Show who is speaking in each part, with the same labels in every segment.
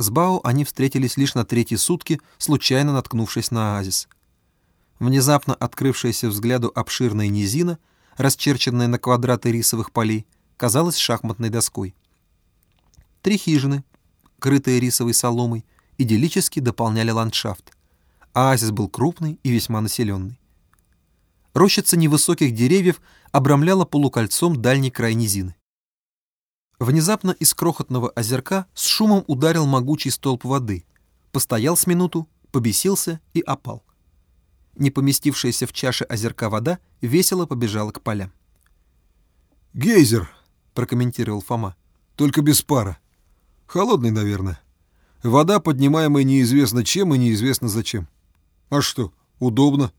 Speaker 1: С Бао они встретились лишь на третьи сутки, случайно наткнувшись на оазис. Внезапно открывшаяся взгляду обширная низина, расчерченная на квадраты рисовых полей, казалась шахматной доской. Три хижины, крытые рисовой соломой, идиллически дополняли ландшафт. Оазис был крупный и весьма населенный. Рощица невысоких деревьев обрамляла полукольцом дальний край низины. Внезапно из крохотного озерка с шумом ударил могучий столб воды, постоял с минуту, побесился и опал. Не поместившаяся в чаше озерка вода весело побежала к полям.
Speaker 2: «Гейзер», — прокомментировал Фома, — «только без пара. Холодный, наверное. Вода, поднимаемая неизвестно чем и неизвестно зачем. А что, удобно?»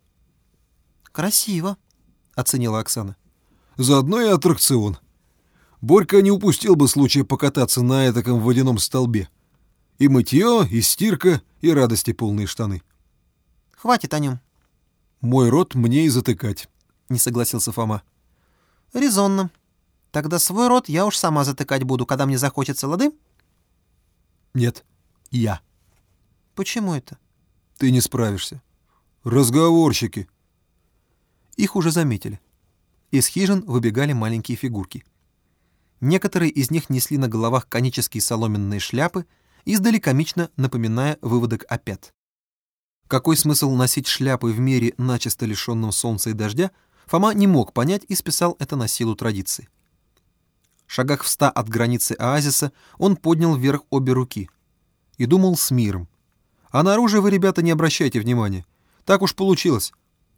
Speaker 1: «Красиво», — оценила Оксана.
Speaker 2: «Заодно и аттракцион», Борька не упустил бы случая покататься на этаком водяном столбе. И мытье, и стирка, и радости полные штаны.
Speaker 1: Хватит о нем.
Speaker 2: Мой рот мне и затыкать, —
Speaker 1: не согласился Фома. Резонно. Тогда свой рот я уж сама затыкать буду, когда мне захочется, лады?
Speaker 2: Нет, я.
Speaker 1: Почему это?
Speaker 2: Ты не справишься. Разговорщики.
Speaker 1: Их уже заметили. Из хижин выбегали маленькие фигурки. Некоторые из них несли на головах конические соломенные шляпы, издали комично напоминая выводок опят. Какой смысл носить шляпы в мире, начисто лишенном солнца и дождя, Фома не мог понять и списал это на силу традиции. В шагах в ста от границы оазиса он поднял вверх обе руки и думал с миром. А на оружие вы, ребята, не обращайте внимания. Так уж получилось.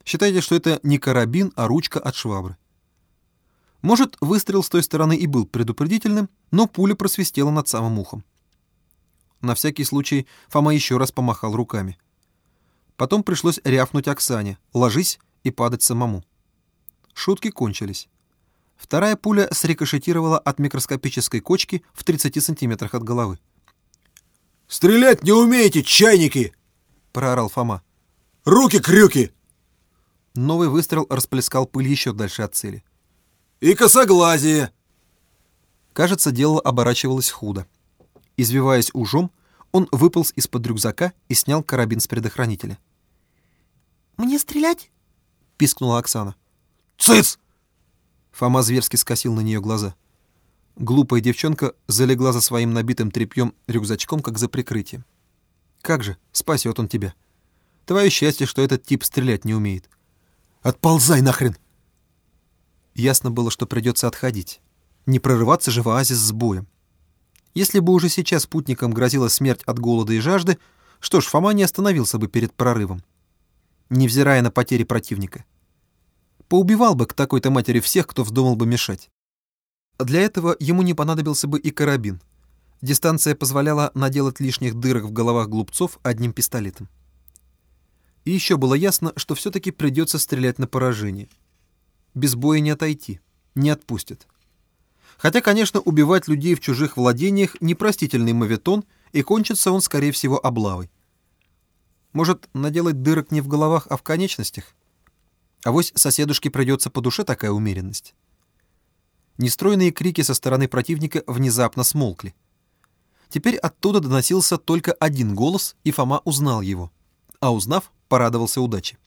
Speaker 1: Считайте, что это не карабин, а ручка от швабры. Может, выстрел с той стороны и был предупредительным, но пуля просвистела над самым ухом. На всякий случай Фома еще раз помахал руками. Потом пришлось рявкнуть Оксане «ложись» и падать самому. Шутки кончились. Вторая пуля срикошетировала от микроскопической кочки в 30 сантиметрах от головы.
Speaker 2: «Стрелять не умеете, чайники!»
Speaker 1: — проорал Фома.
Speaker 2: «Руки-крюки!»
Speaker 1: Новый выстрел расплескал пыль еще дальше от цели
Speaker 2: и косоглазие!»
Speaker 1: Кажется, дело оборачивалось худо. Извиваясь ужом, он выполз из-под рюкзака и снял карабин с предохранителя. «Мне стрелять?» — пискнула Оксана.
Speaker 2: «Цыц!»
Speaker 1: Фома зверски скосил на нее глаза. Глупая девчонка залегла за своим набитым тряпьем рюкзачком, как за прикрытием. «Как же, спасет он тебя. Твое счастье, что этот тип стрелять не умеет».
Speaker 2: «Отползай нахрен!»
Speaker 1: Ясно было, что придется отходить. Не прорываться же в оазис с боем. Если бы уже сейчас путникам грозила смерть от голода и жажды, что ж, Фома не остановился бы перед прорывом, невзирая на потери противника. Поубивал бы к такой-то матери всех, кто вздумал бы мешать. Для этого ему не понадобился бы и карабин. Дистанция позволяла наделать лишних дырок в головах глупцов одним пистолетом. И еще было ясно, что все-таки придется стрелять на поражение — без боя не отойти, не отпустят. Хотя, конечно, убивать людей в чужих владениях — непростительный моветон, и кончится он, скорее всего, облавой. Может, наделать дырок не в головах, а в конечностях? А вось соседушке придется по душе такая умеренность. Нестройные крики со стороны противника внезапно смолкли. Теперь оттуда доносился только один голос, и Фома узнал его. А узнав, порадовался удаче.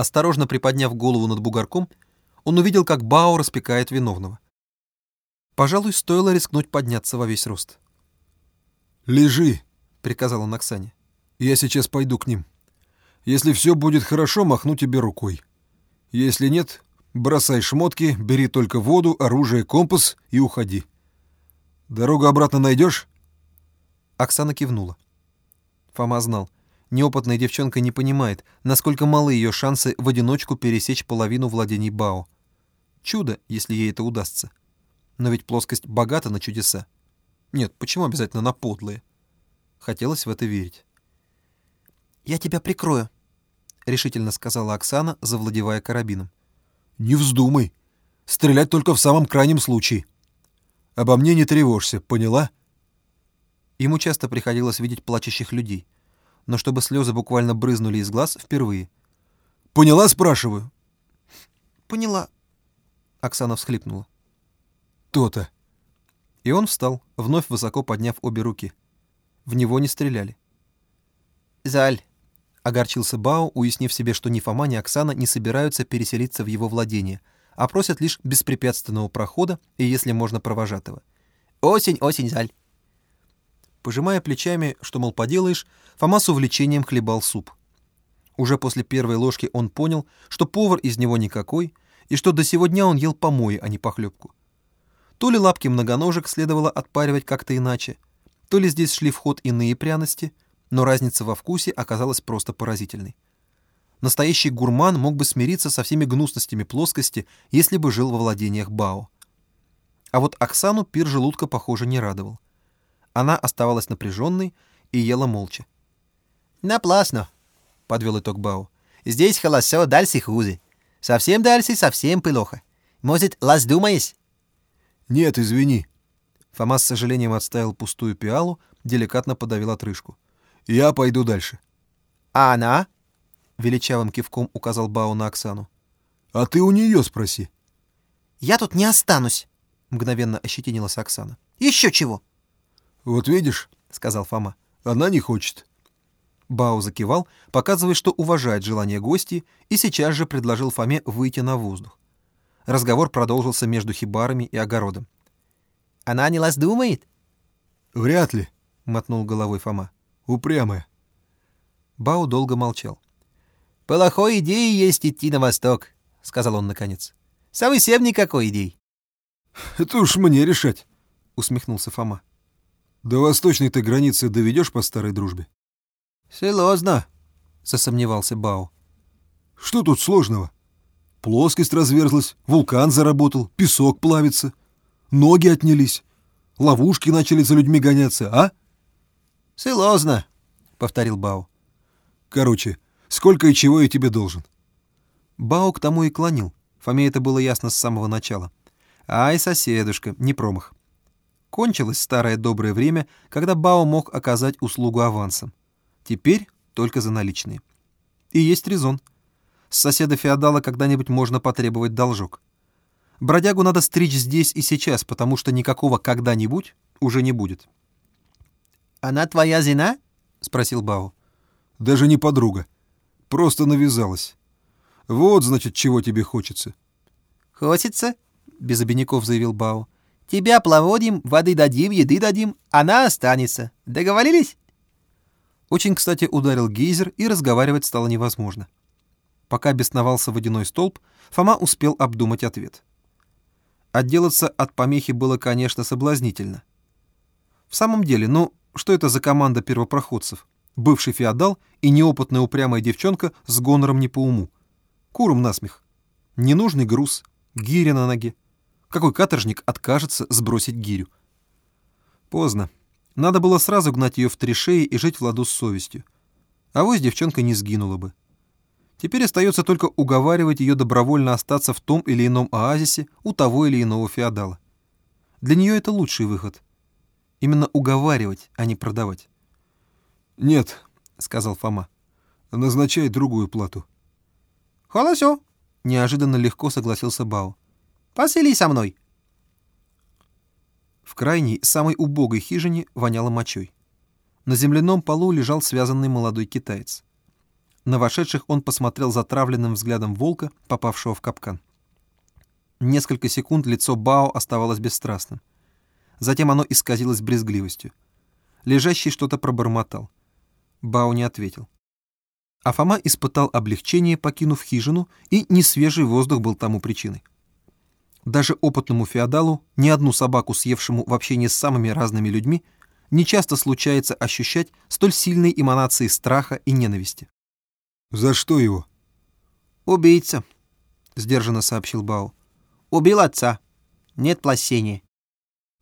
Speaker 1: Осторожно приподняв голову над бугорком, он увидел, как Бао распекает виновного. Пожалуй, стоило рискнуть подняться во весь рост.
Speaker 2: «Лежи», —
Speaker 1: приказал он Оксане.
Speaker 2: «Я сейчас пойду к ним. Если все будет хорошо, махну тебе рукой. Если нет, бросай шмотки, бери только воду, оружие, компас и уходи. Дорогу обратно найдешь?»
Speaker 1: Оксана кивнула. Фома знал — Неопытная девчонка не понимает, насколько малы ее шансы в одиночку пересечь половину владений Бао. Чудо, если ей это удастся. Но ведь плоскость богата на чудеса. Нет, почему обязательно на подлые? Хотелось в это верить. «Я тебя прикрою», — решительно сказала Оксана, завладевая карабином.
Speaker 2: «Не вздумай. Стрелять только в самом крайнем случае. Обо мне не тревожься, поняла?»
Speaker 1: Ему часто приходилось видеть плачущих людей — но чтобы слезы буквально брызнули из глаз впервые.
Speaker 2: «Поняла, спрашиваю?»
Speaker 1: «Поняла», — Оксана всхлипнула.
Speaker 2: «То-то».
Speaker 1: И он встал, вновь высоко подняв обе руки. В него не стреляли.
Speaker 3: «Заль», —
Speaker 1: огорчился Бао, уяснив себе, что ни Фома, ни Оксана не собираются переселиться в его владение, а просят лишь беспрепятственного прохода и, если можно, провожатого.
Speaker 3: «Осень, осень, Заль».
Speaker 1: Пожимая плечами, что, мол, поделаешь, Фома с увлечением хлебал суп. Уже после первой ложки он понял, что повар из него никакой, и что до сего дня он ел помои, а не похлебку. То ли лапки многоножек следовало отпаривать как-то иначе, то ли здесь шли в ход иные пряности, но разница во вкусе оказалась просто поразительной. Настоящий гурман мог бы смириться со всеми гнусностями плоскости, если бы жил во владениях Бао. А вот Оксану пир желудка, похоже, не радовал. Она оставалась напряженной и ела молча.
Speaker 3: «Напрасно», — подвел итог Бао. «Здесь хорошо, дальше хуже. Совсем дальше, совсем плохо. Может, лаз думаешь?»
Speaker 2: «Нет, извини».
Speaker 1: Фома с сожалением отставил пустую пиалу, деликатно подавил отрыжку.
Speaker 2: «Я пойду дальше».
Speaker 3: «А она?»
Speaker 1: — величавым кивком указал Бао на Оксану.
Speaker 2: «А ты у нее спроси».
Speaker 3: «Я тут не останусь», — мгновенно ощетинилась Оксана. «Еще чего?»
Speaker 2: «Вот видишь», — сказал Фома, — «она не хочет».
Speaker 1: Бао закивал, показывая, что уважает желание гостей, и сейчас же предложил Фоме выйти на воздух. Разговор продолжился между хибарами и огородом.
Speaker 3: «Она не вас думает?»
Speaker 2: «Вряд ли», —
Speaker 1: мотнул головой Фома.
Speaker 2: «Упрямая».
Speaker 1: Бао долго молчал.
Speaker 3: «Плохой идеей есть идти на восток», — сказал он наконец. «Совсем никакой идеи».
Speaker 2: «Это уж мне решать», —
Speaker 1: усмехнулся Фома.
Speaker 2: «До восточной ты границы доведешь по старой дружбе?»
Speaker 3: «Серьезно», —
Speaker 1: засомневался Бао.
Speaker 2: «Что тут сложного? Плоскость разверзлась, вулкан заработал, песок плавится, ноги отнялись, ловушки начали за людьми гоняться, а?»
Speaker 3: «Серьезно», —
Speaker 1: повторил Бао.
Speaker 2: «Короче, сколько и чего я тебе должен?»
Speaker 1: Бао к тому и клонил. Фоме это было ясно с самого начала. Ай, соседушка, не промах. Кончилось старое доброе время, когда Бао мог оказать услугу авансом. Теперь только за наличные. И есть резон. С соседа-феодала когда-нибудь можно потребовать должок. Бродягу надо стричь здесь и сейчас, потому что никакого «когда-нибудь» уже не будет.
Speaker 3: «Она твоя жена?»
Speaker 1: — спросил Бао.
Speaker 2: «Даже не подруга. Просто навязалась. Вот, значит, чего тебе хочется».
Speaker 3: «Хочется?»
Speaker 1: — без обиняков заявил Бао.
Speaker 3: «Тебя плаводим, воды дадим, еды дадим, она останется. Договорились?»
Speaker 1: Очень, кстати, ударил гейзер, и разговаривать стало невозможно. Пока бесновался водяной столб, Фома успел обдумать ответ. Отделаться от помехи было, конечно, соблазнительно. В самом деле, ну, что это за команда первопроходцев? Бывший феодал и неопытная упрямая девчонка с гонором не по уму. Куром насмех. Ненужный груз, гиря на ноге. Какой каторжник откажется сбросить гирю? Поздно. Надо было сразу гнать ее в три шеи и жить в ладу с совестью. А вось девчонка не сгинула бы. Теперь остается только уговаривать ее добровольно остаться в том или ином оазисе у того или иного феодала. Для нее это лучший выход. Именно уговаривать, а не продавать.
Speaker 2: «Нет», —
Speaker 1: сказал Фома.
Speaker 2: «Назначай другую плату».
Speaker 3: «Хорошо», —
Speaker 1: неожиданно легко согласился Бао.
Speaker 3: «Посели со мной».
Speaker 1: В крайней, самой убогой хижине воняло мочой. На земляном полу лежал связанный молодой китаец. На вошедших он посмотрел затравленным взглядом волка, попавшего в капкан. Несколько секунд лицо Бао оставалось бесстрастным. Затем оно исказилось брезгливостью. Лежащий что-то пробормотал. Бао не ответил. А Фома испытал облегчение, покинув хижину, и несвежий воздух был тому причиной. Даже опытному феодалу, ни одну собаку, съевшему в общении с самыми разными людьми, нечасто случается ощущать столь сильные эманации страха и ненависти.
Speaker 2: «За что его?»
Speaker 3: «Убийца», —
Speaker 1: сдержанно сообщил Бао.
Speaker 3: «Убил отца. Нет плащения».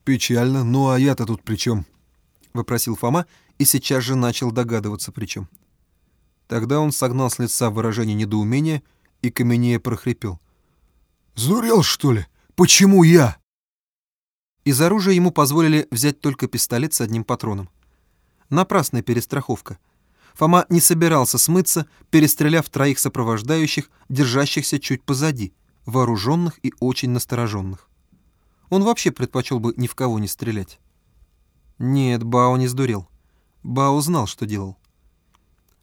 Speaker 2: «Печально. Ну а я-то тут при чем?»
Speaker 1: — вопросил Фома и сейчас же начал догадываться при чем. Тогда он согнал с лица выражение недоумения и каменея прохрипел.
Speaker 2: «Зурел, что ли? Почему я?»
Speaker 1: Из оружия ему позволили взять только пистолет с одним патроном. Напрасная перестраховка. Фома не собирался смыться, перестреляв троих сопровождающих, держащихся чуть позади, вооруженных и очень настороженных. Он вообще предпочел бы ни в кого не стрелять. Нет, Бао не сдурел. Бао знал, что делал.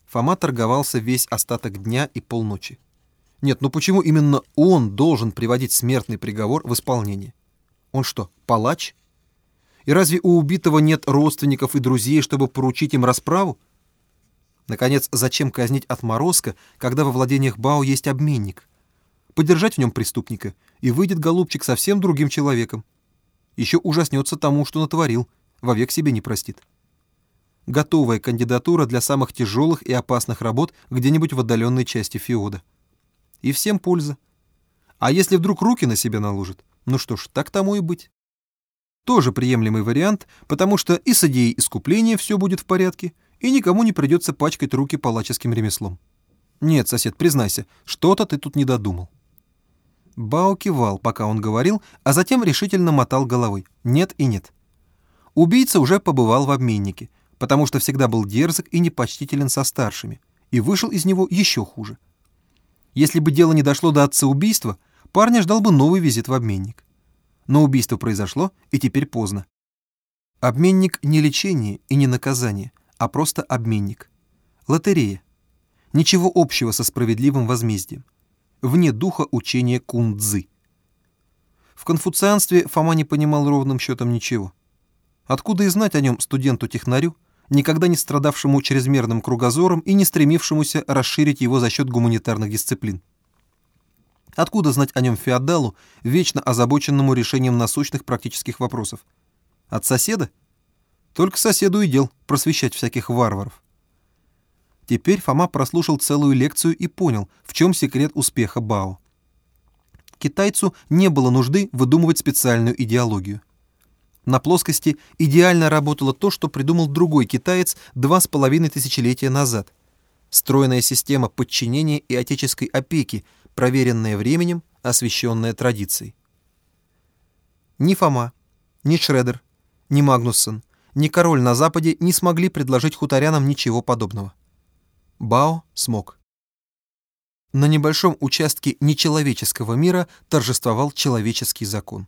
Speaker 1: Фома торговался весь остаток дня и полночи. Нет, ну почему именно он должен приводить смертный приговор в исполнение? Он что, палач? И разве у убитого нет родственников и друзей, чтобы поручить им расправу? Наконец, зачем казнить отморозка, когда во владениях Бао есть обменник? Подержать в нем преступника, и выйдет голубчик совсем другим человеком. Еще ужаснется тому, что натворил, вовек себе не простит. Готовая кандидатура для самых тяжелых и опасных работ где-нибудь в отдаленной части Феода. И всем польза. А если вдруг руки на себя наложит, ну что ж, так тому и быть. Тоже приемлемый вариант, потому что и с идеей искупления все будет в порядке, и никому не придется пачкать руки палаческим ремеслом. Нет, сосед, признайся, что-то ты тут не додумал. Бао кивал, пока он говорил, а затем решительно мотал головой. Нет и нет. Убийца уже побывал в обменнике, потому что всегда был дерзок и непочтителен со старшими, и вышел из него еще хуже. Если бы дело не дошло до отца убийства, парня ждал бы новый визит в обменник. Но убийство произошло, и теперь поздно. Обменник не лечение и не наказание, а просто обменник. Лотерея. Ничего общего со справедливым возмездием. Вне духа учения кун-дзы. В конфуцианстве Фома не понимал ровным счетом ничего. Откуда и знать о нем студенту-технарю, никогда не страдавшему чрезмерным кругозором и не стремившемуся расширить его за счет гуманитарных дисциплин? Откуда знать о нем феодалу, вечно озабоченному решением насущных практических вопросов? От соседа? Только соседу и дел просвещать всяких варваров. Теперь Фома прослушал целую лекцию и понял, в чем секрет успеха Бао. Китайцу не было нужды выдумывать специальную идеологию. На плоскости идеально работало то, что придумал другой китаец два с половиной тысячелетия назад. Стройная система подчинения и отеческой опеки, проверенная временем, освященная традицией. Ни Фома, ни Шредер, ни Магнуссон, ни король на Западе не смогли предложить хуторянам ничего подобного. Бао смог. На небольшом участке нечеловеческого мира торжествовал человеческий закон.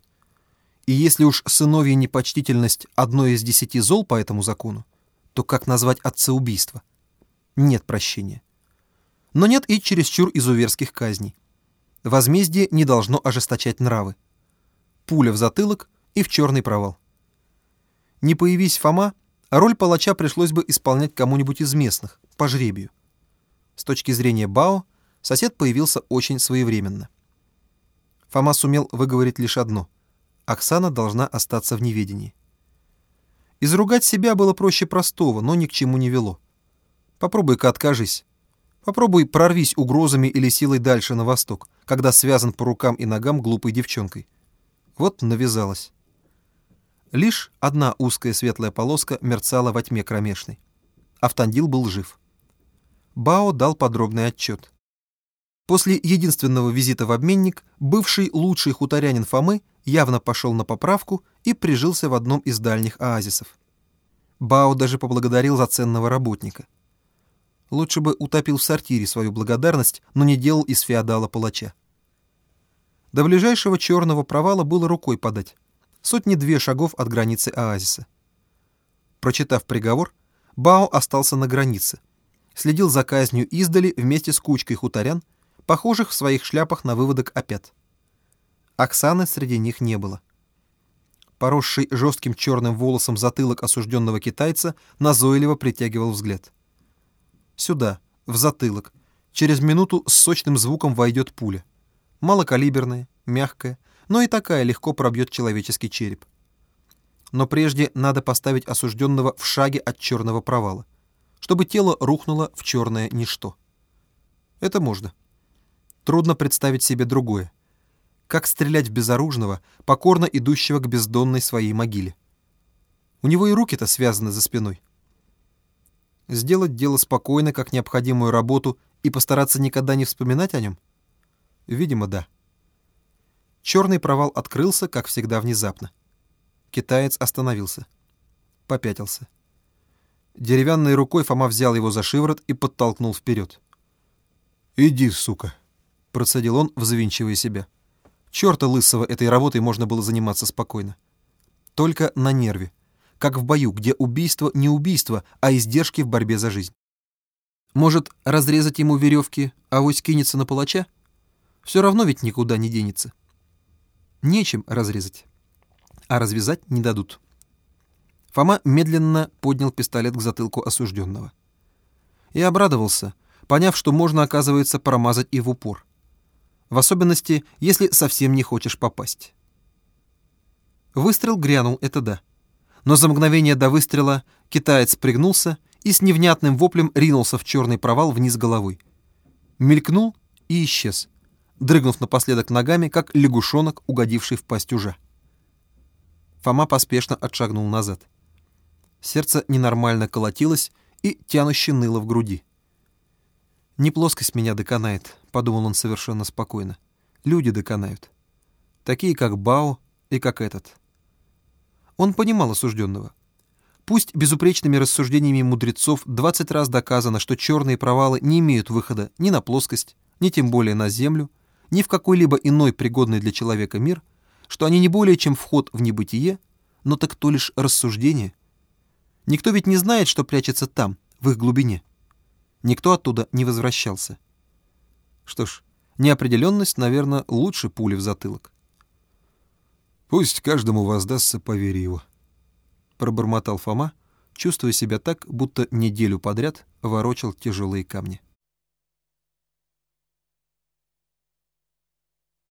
Speaker 1: И если уж сыновья непочтительность одно из десяти зол по этому закону, то как назвать отцеубийство? Нет прощения. Но нет и чересчур изуверских казней. Возмездие не должно ожесточать нравы. Пуля в затылок и в черный провал. Не появись Фома, роль палача пришлось бы исполнять кому-нибудь из местных, по жребию. С точки зрения Бао, сосед появился очень своевременно. Фома сумел выговорить лишь одно. Оксана должна остаться в неведении. Изругать себя было проще простого, но ни к чему не вело. Попробуй-ка откажись. Попробуй прорвись угрозами или силой дальше на восток, когда связан по рукам и ногам глупой девчонкой. Вот навязалась. Лишь одна узкая светлая полоска мерцала во тьме кромешной. Автандил был жив. Бао дал подробный отчет. После единственного визита в обменник бывший лучший хуторянин Фомы явно пошел на поправку и прижился в одном из дальних оазисов. Бао даже поблагодарил за ценного работника. Лучше бы утопил в сортире свою благодарность, но не делал из феодала палача. До ближайшего черного провала было рукой подать сотни-две шагов от границы оазиса. Прочитав приговор, Бао остался на границе, следил за казнью издали вместе с кучкой хуторян, похожих в своих шляпах на выводок опят. Оксаны среди них не было. Поросший жестким черным волосом затылок осужденного китайца назойливо притягивал взгляд. Сюда, в затылок, через минуту с сочным звуком войдет пуля. Малокалиберная, мягкая, но и такая легко пробьет человеческий череп. Но прежде надо поставить осужденного в шаге от черного провала, чтобы тело рухнуло в черное ничто. Это можно. Трудно представить себе другое. Как стрелять в безоружного, покорно идущего к бездонной своей могиле. У него и руки-то связаны за спиной. Сделать дело спокойно, как необходимую работу, и постараться никогда не вспоминать о нем? Видимо, да. Черный провал открылся, как всегда, внезапно. Китаец остановился. Попятился. Деревянной рукой Фома взял его за шиворот и подтолкнул вперед. «Иди, сука!» — процедил он, взвинчивая себя. Черта лысого этой работой можно было заниматься спокойно. Только на нерве. как в бою, где убийство не убийство, а издержки в борьбе за жизнь. Может, разрезать ему веревки, а вось кинется на палача? Все равно ведь никуда не денется. Нечем разрезать, а развязать не дадут. Фома медленно поднял пистолет к затылку осужденного. И обрадовался, поняв, что можно, оказывается, промазать и в упор. В особенности, если совсем не хочешь попасть. Выстрел грянул, это да. Но за мгновение до выстрела китаец пригнулся и с невнятным воплем ринулся в черный провал вниз головой. Мелькнул и исчез, дрыгнув напоследок ногами, как лягушонок, угодивший в пасть ужа. Фома поспешно отшагнул назад. Сердце ненормально колотилось и тянуще ныло в груди. «Не плоскость меня доконает», — подумал он совершенно спокойно. «Люди доконают. Такие, как Бао и как этот». Он понимал осужденного. Пусть безупречными рассуждениями мудрецов 20 раз доказано, что черные провалы не имеют выхода ни на плоскость, ни тем более на Землю, ни в какой-либо иной пригодный для человека мир, что они не более чем вход в небытие, но так то лишь рассуждение. Никто ведь не знает, что прячется там, в их глубине. Никто оттуда не возвращался. Что ж, неопределенность, наверное, лучше пули в затылок.
Speaker 2: Пусть каждому воздастся по вере его.
Speaker 1: Пробормотал Фома, чувствуя себя так, будто неделю подряд ворочал тяжелые камни.